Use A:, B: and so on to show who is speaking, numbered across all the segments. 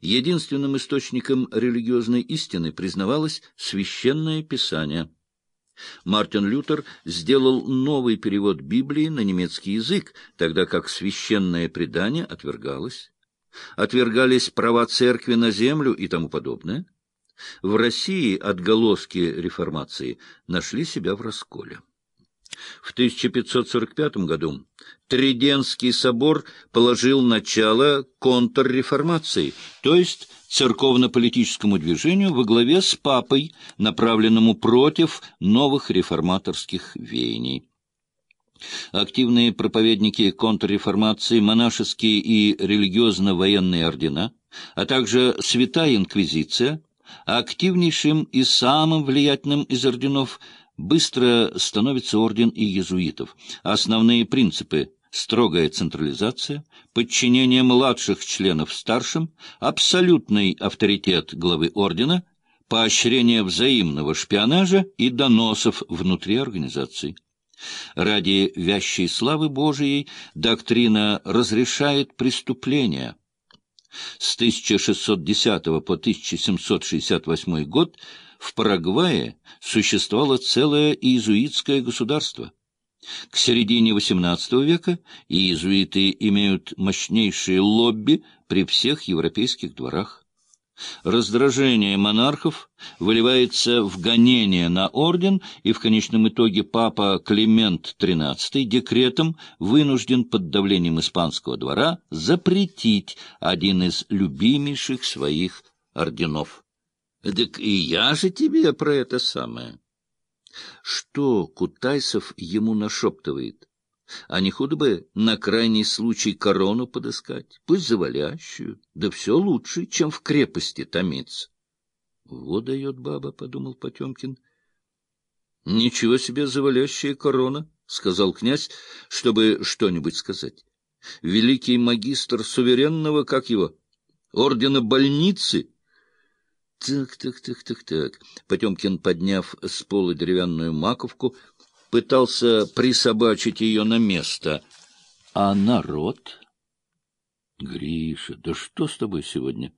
A: Единственным источником религиозной истины признавалось священное писание. Мартин Лютер сделал новый перевод Библии на немецкий язык, тогда как священное предание отвергалось. Отвергались права церкви на землю и тому подобное. В России отголоски реформации нашли себя в расколе. В 1545 году Триденский собор положил начало контрреформации, то есть церковно-политическому движению во главе с папой, направленному против новых реформаторских веяний. Активные проповедники контрреформации, монашеские и религиозно-военные ордена, а также Святая Инквизиция, активнейшим и самым влиятельным из орденов быстро становится орден и иезуитов. Основные принципы – строгая централизация, подчинение младших членов старшим, абсолютный авторитет главы ордена, поощрение взаимного шпионажа и доносов внутри организации. Ради вящей славы Божией доктрина разрешает преступления. С 1610 по 1768 год в Парагвае существовало целое иезуитское государство. К середине XVIII века иезуиты имеют мощнейшие лобби при всех европейских дворах. Раздражение монархов выливается в гонение на орден, и в конечном итоге папа Климент XIII декретом вынужден под давлением испанского двора запретить один из любимейших своих орденов. Так и я же тебе про это самое. Что Кутайсов ему нашептывает? А не худо бы на крайний случай корону подыскать, пусть завалящую, да все лучше, чем в крепости томиться. — Вот дает баба, — подумал Потемкин. — Ничего себе завалящая корона, — сказал князь, чтобы что-нибудь сказать. Великий магистр суверенного, как его, ордена больницы — так, так, так, так, так. Потемкин, подняв с пола деревянную маковку, пытался присобачить ее на место. А народ? Гриша, да что с тобой сегодня?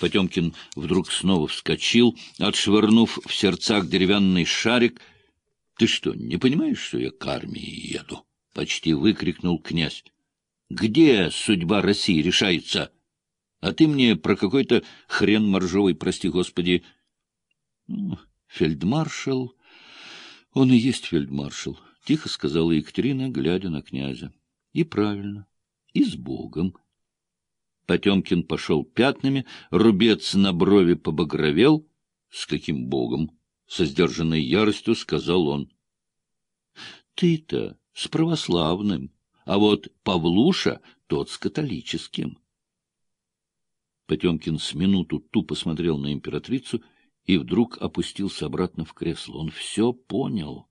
A: Потемкин вдруг снова вскочил, отшвырнув в сердцах деревянный шарик. — Ты что, не понимаешь, что я к армии еду? — почти выкрикнул князь. — Где судьба России решается? — а ты мне про какой-то хрен моржовый, прости господи. Ну, фельдмаршал... Он и есть фельдмаршал, — тихо сказала Екатерина, глядя на князя. И правильно, и с Богом. Потемкин пошел пятнами, рубец на брови побагровел. С каким Богом? Со сдержанной яростью сказал он. Ты-то с православным, а вот Павлуша тот с католическим. Потемкин с минуту тупо смотрел на императрицу и вдруг опустился обратно в кресло. Он все понял.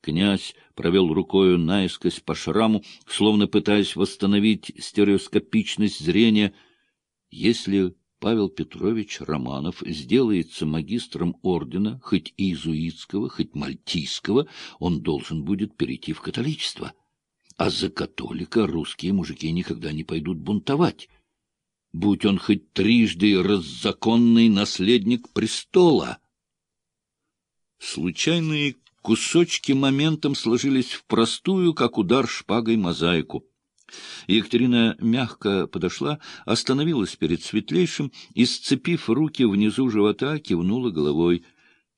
A: Князь провел рукою наискось по шраму, словно пытаясь восстановить стереоскопичность зрения. Если Павел Петрович Романов сделается магистром ордена, хоть иезуитского, хоть мальтийского, он должен будет перейти в католичество. А за католика русские мужики никогда не пойдут бунтовать будь он хоть трижды раззаконный наследник престола. Случайные кусочки моментом сложились в простую, как удар шпагой, мозаику. Екатерина мягко подошла, остановилась перед светлейшим и, сцепив руки внизу живота, кивнула головой.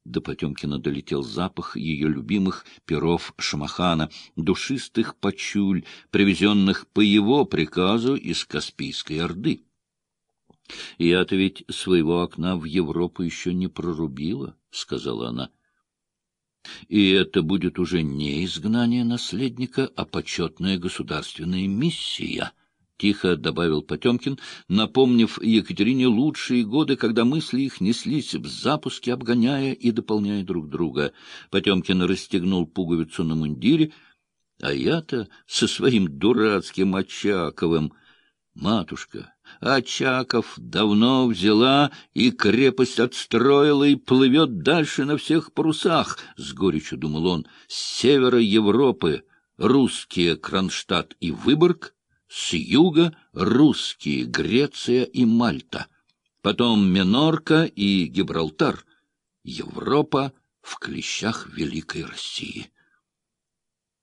A: До Потемкина долетел запах ее любимых перов шамахана, душистых пачуль, привезенных по его приказу из Каспийской Орды. — Я-то ведь своего окна в Европу еще не прорубила, — сказала она. — И это будет уже не изгнание наследника, а почетная государственная миссия, — тихо добавил Потемкин, напомнив Екатерине лучшие годы, когда мысли их неслись в запуске, обгоняя и дополняя друг друга. Потемкин расстегнул пуговицу на мундире, а я-то со своим дурацким Очаковым. Матушка, Очаков давно взяла и крепость отстроила и плывет дальше на всех парусах, — с горечью думал он, — с севера Европы русские Кронштадт и Выборг, с юга русские Греция и Мальта — потом Менорка и Гибралтар. Европа в клещах Великой России.